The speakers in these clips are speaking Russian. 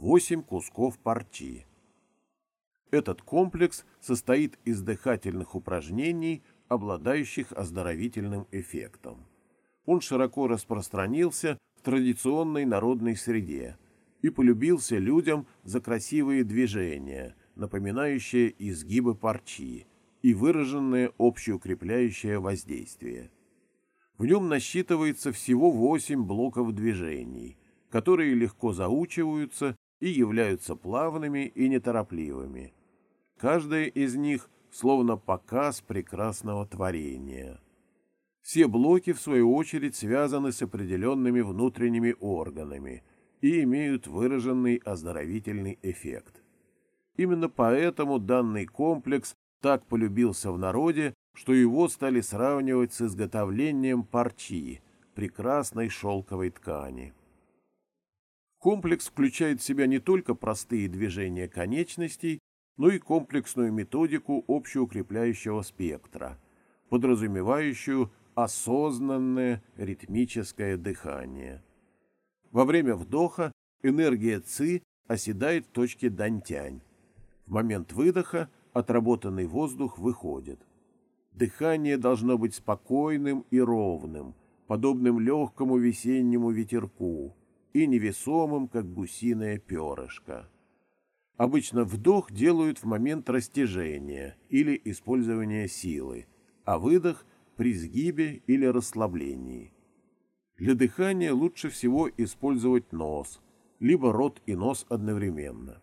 8 кусков парчи. Этот комплекс состоит из дыхательных упражнений, обладающих оздоровительным эффектом. Он широко распространился в традиционной народной среде и полюбился людям за красивые движения, напоминающие изгибы парчи и выраженное общеукрепляющее воздействие. В нем насчитывается всего 8 блоков движений, которые легко заучиваются и являются плавными и неторопливыми. Каждая из них словно показ прекрасного творения. Все блоки, в свою очередь, связаны с определенными внутренними органами и имеют выраженный оздоровительный эффект. Именно поэтому данный комплекс так полюбился в народе, что его стали сравнивать с изготовлением парчи, прекрасной шелковой ткани. Комплекс включает в себя не только простые движения конечностей, но и комплексную методику общеукрепляющего спектра, подразумевающую осознанное ритмическое дыхание. Во время вдоха энергия ЦИ оседает в точке дантянь. В момент выдоха отработанный воздух выходит. Дыхание должно быть спокойным и ровным, подобным легкому весеннему ветерку, и невесомым, как гусиное перышко. Обычно вдох делают в момент растяжения или использования силы, а выдох при сгибе или расслаблении. Для дыхания лучше всего использовать нос, либо рот и нос одновременно.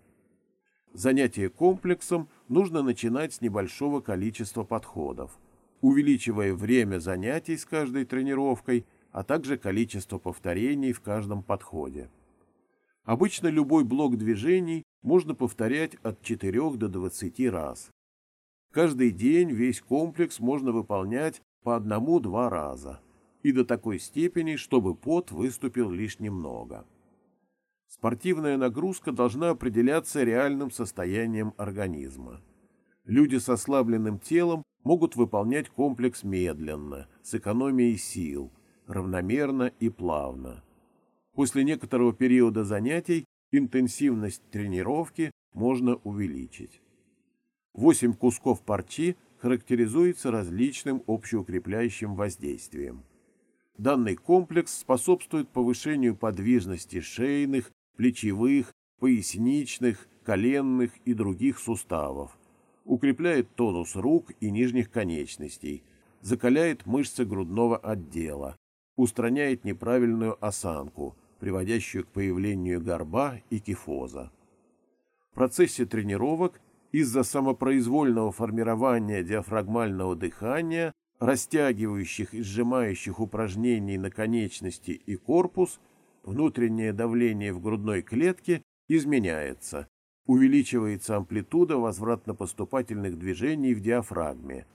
Занятие комплексом нужно начинать с небольшого количества подходов, увеличивая время занятий с каждой тренировкой, а также количество повторений в каждом подходе. Обычно любой блок движений можно повторять от 4 до 20 раз. Каждый день весь комплекс можно выполнять по одному-два раза и до такой степени, чтобы пот выступил лишь немного. Спортивная нагрузка должна определяться реальным состоянием организма. Люди с ослабленным телом могут выполнять комплекс медленно, с экономией сил, равномерно и плавно. После некоторого периода занятий интенсивность тренировки можно увеличить. 8 кусков парчи характеризуется различным общеукрепляющим воздействием. Данный комплекс способствует повышению подвижности шейных, плечевых, поясничных, коленных и других суставов, укрепляет тонус рук и нижних конечностей, закаляет мышцы грудного отдела, устраняет неправильную осанку, приводящую к появлению горба и кифоза. В процессе тренировок из-за самопроизвольного формирования диафрагмального дыхания, растягивающих и сжимающих упражнений на конечности и корпус, внутреннее давление в грудной клетке изменяется, увеличивается амплитуда возвратно-поступательных движений в диафрагме,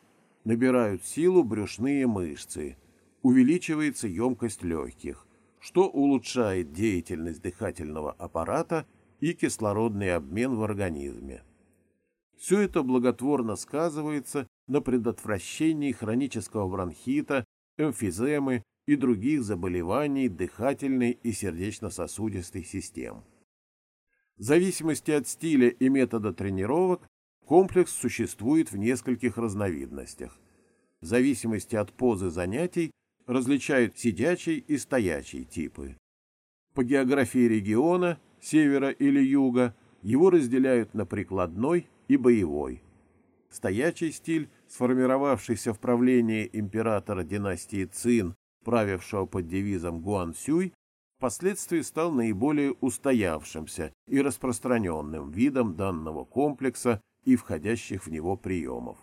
набирают силу брюшные мышцы, увеличивается емкость легких, что улучшает деятельность дыхательного аппарата и кислородный обмен в организме. Все это благотворно сказывается на предотвращении хронического бронхита, эмфиземы и других заболеваний дыхательной и сердечно-сосудистой систем. В зависимости от стиля и метода тренировок комплекс существует в нескольких разновидностях. В зависимости от позы занятий различают сидячий и стоячий типы. По географии региона, севера или юга, его разделяют на прикладной и боевой. Стоячий стиль, сформировавшийся в правлении императора династии Цин, правившего под девизом Гуан Сюй, впоследствии стал наиболее устоявшимся и распространенным видом данного комплекса и входящих в него приемов.